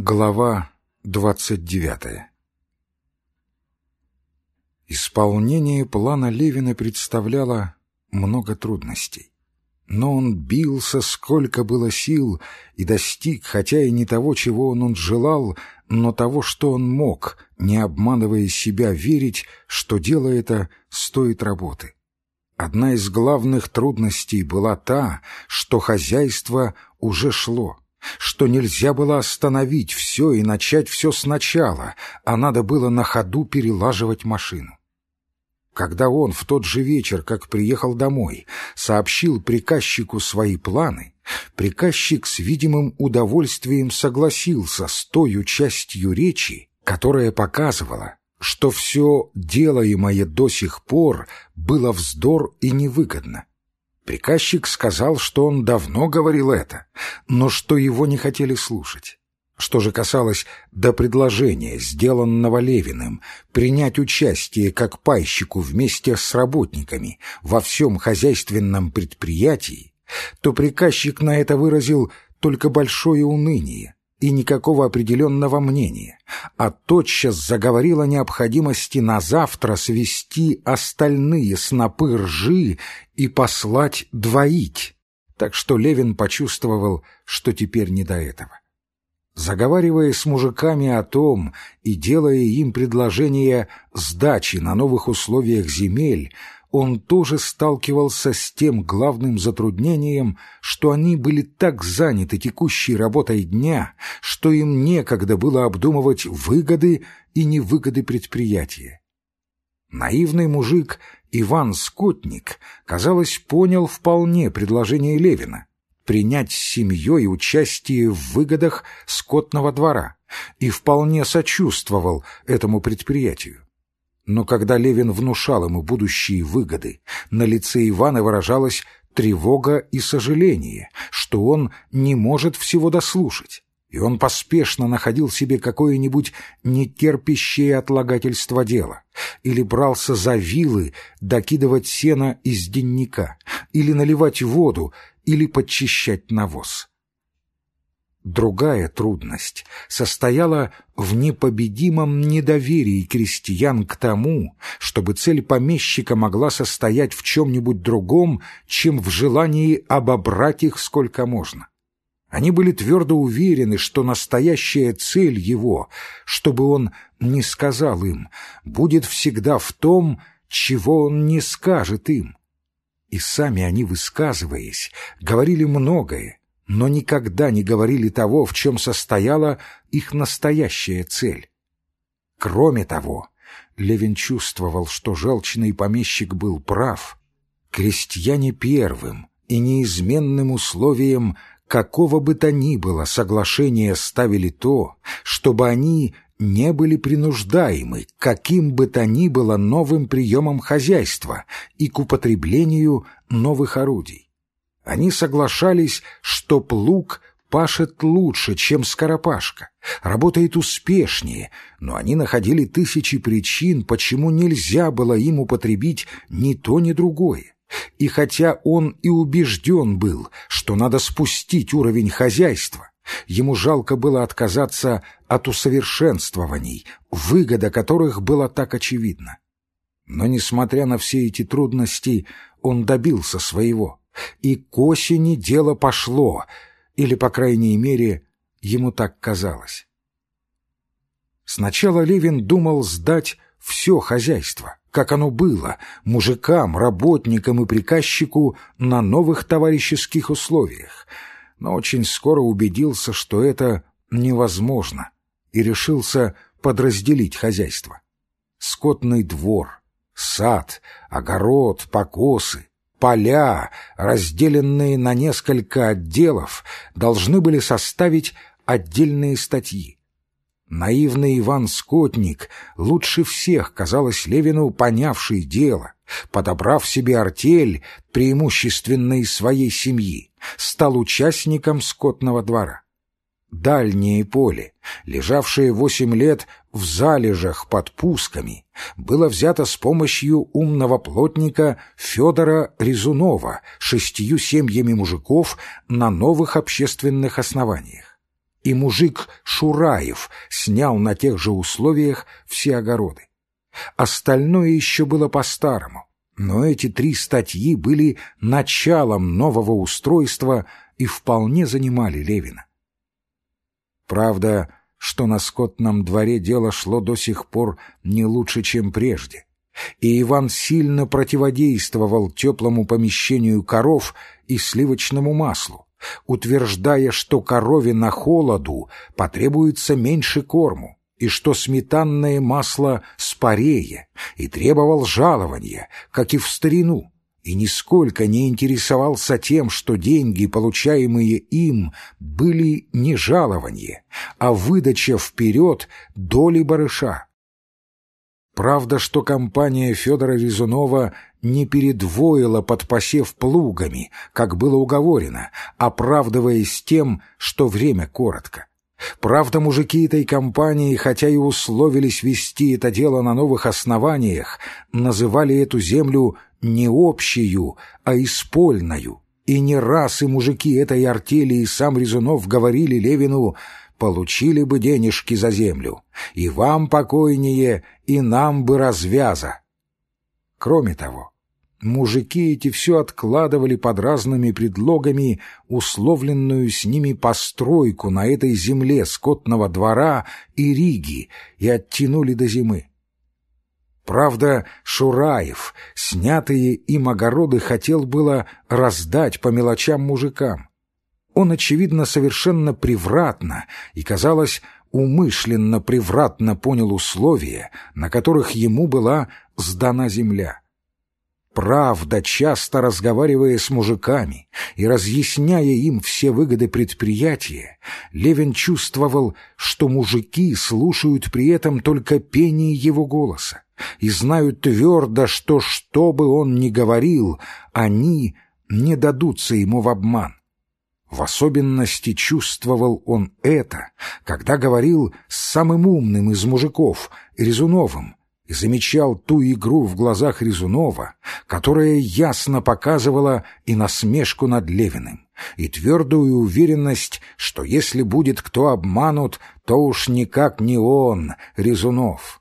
Глава двадцать девятая Исполнение плана Левина представляло много трудностей. Но он бился, сколько было сил, и достиг, хотя и не того, чего он, он желал, но того, что он мог, не обманывая себя верить, что дело это стоит работы. Одна из главных трудностей была та, что хозяйство уже шло — что нельзя было остановить все и начать все сначала, а надо было на ходу перелаживать машину. Когда он в тот же вечер, как приехал домой, сообщил приказчику свои планы, приказчик с видимым удовольствием согласился с той частью речи, которая показывала, что все делаемое до сих пор было вздор и невыгодно, Приказчик сказал, что он давно говорил это, но что его не хотели слушать. Что же касалось до предложения, сделанного Левиным, принять участие как пайщику вместе с работниками во всем хозяйственном предприятии, то приказчик на это выразил только большое уныние, и никакого определенного мнения, а тотчас заговорил о необходимости на завтра свести остальные снопы ржи и послать двоить, так что Левин почувствовал, что теперь не до этого. Заговаривая с мужиками о том и делая им предложение сдачи на новых условиях земель, он тоже сталкивался с тем главным затруднением, что они были так заняты текущей работой дня, что им некогда было обдумывать выгоды и невыгоды предприятия. Наивный мужик Иван Скотник, казалось, понял вполне предложение Левина принять с семьей участие в выгодах скотного двора и вполне сочувствовал этому предприятию. Но когда Левин внушал ему будущие выгоды, на лице Ивана выражалась тревога и сожаление, что он не может всего дослушать, и он поспешно находил себе какое-нибудь нетерпящее отлагательство дела, или брался за вилы докидывать сено из денника, или наливать воду, или подчищать навоз. Другая трудность состояла в непобедимом недоверии крестьян к тому, чтобы цель помещика могла состоять в чем-нибудь другом, чем в желании обобрать их сколько можно. Они были твердо уверены, что настоящая цель его, чтобы он не сказал им, будет всегда в том, чего он не скажет им. И сами они, высказываясь, говорили многое, но никогда не говорили того, в чем состояла их настоящая цель. Кроме того, Левин чувствовал, что желчный помещик был прав. Крестьяне первым и неизменным условием какого бы то ни было соглашения ставили то, чтобы они не были принуждаемы каким бы то ни было новым приемом хозяйства и к употреблению новых орудий. Они соглашались, что плуг пашет лучше, чем скоропашка, работает успешнее, но они находили тысячи причин, почему нельзя было им употребить ни то, ни другое. И хотя он и убежден был, что надо спустить уровень хозяйства, ему жалко было отказаться от усовершенствований, выгода которых была так очевидна. Но, несмотря на все эти трудности, он добился своего и к осени дело пошло, или, по крайней мере, ему так казалось. Сначала Левин думал сдать все хозяйство, как оно было, мужикам, работникам и приказчику на новых товарищеских условиях, но очень скоро убедился, что это невозможно, и решился подразделить хозяйство. Скотный двор, сад, огород, покосы, поля, разделенные на несколько отделов, должны были составить отдельные статьи. Наивный Иван Скотник, лучше всех, казалось Левину, понявший дело, подобрав себе артель, преимущественно из своей семьи, стал участником скотного двора. Дальнее поле, лежавшее восемь лет в залежах под пусками, было взято с помощью умного плотника Федора Резунова шестью семьями мужиков на новых общественных основаниях. и мужик Шураев снял на тех же условиях все огороды. Остальное еще было по-старому, но эти три статьи были началом нового устройства и вполне занимали Левина. Правда, что на скотном дворе дело шло до сих пор не лучше, чем прежде, и Иван сильно противодействовал теплому помещению коров и сливочному маслу, утверждая, что корове на холоду потребуется меньше корму, и что сметанное масло спорее, и требовал жалования, как и в старину, и нисколько не интересовался тем, что деньги, получаемые им, были не жалование, а выдача вперед доли барыша. Правда, что компания Федора Резунова не передвоила под посев плугами, как было уговорено, оправдываясь тем, что время коротко. Правда, мужики этой компании, хотя и условились вести это дело на новых основаниях, называли эту землю не общую, а испольную. И не раз и мужики этой артели и сам Резунов говорили Левину «получили бы денежки за землю, и вам покойнее, и нам бы развяза». Кроме того, Мужики эти все откладывали под разными предлогами условленную с ними постройку на этой земле скотного двора и Риги и оттянули до зимы. Правда, Шураев, снятые им огороды, хотел было раздать по мелочам мужикам. Он, очевидно, совершенно превратно и, казалось, умышленно превратно понял условия, на которых ему была сдана земля правда, часто разговаривая с мужиками и разъясняя им все выгоды предприятия, Левин чувствовал, что мужики слушают при этом только пение его голоса и знают твердо, что что бы он ни говорил, они не дадутся ему в обман. В особенности чувствовал он это, когда говорил с самым умным из мужиков, Резуновым, и замечал ту игру в глазах Резунова, которая ясно показывала и насмешку над Левиным, и твердую уверенность, что если будет кто обманут, то уж никак не он, Резунов.